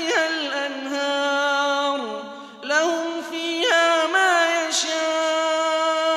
تحتها الأنهار لهم فيها ما يشاءون.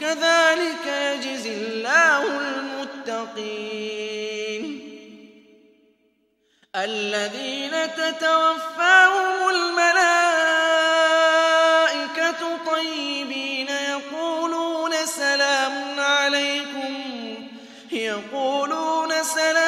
كذلك يجزي الله المتقين. الذين تتوفاهم الملائكة طيبين يقولون سلام عليكم يقولون سلام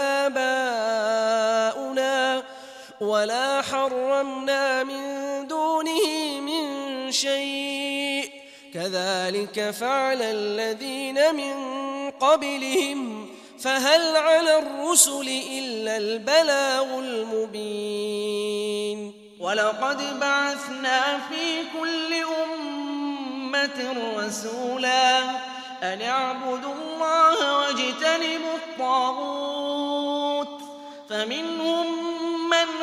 ولا حرمنا من دونه من شيء. كذلك فعل الذين من قبلهم فهل على الرسل إلا البلاغ المبين. ولقد بعثنا في كل أمة رسولا أن اعبدوا الله واجتنبوا الطاغوت. فمنهم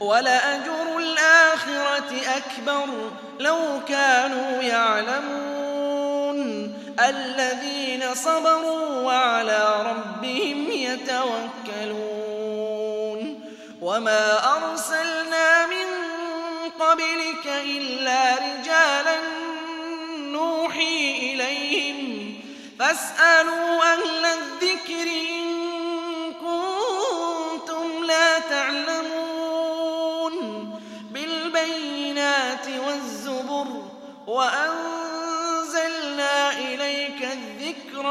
ولأجر الآخرة أكبر لو كانوا يعلمون الذين صبروا وعلى ربهم يتوكلون وما أرسلنا من قبلك إلا رجالا نوحي إليهم فاسألوا أهل الذكر إن كنتم لا تعلمون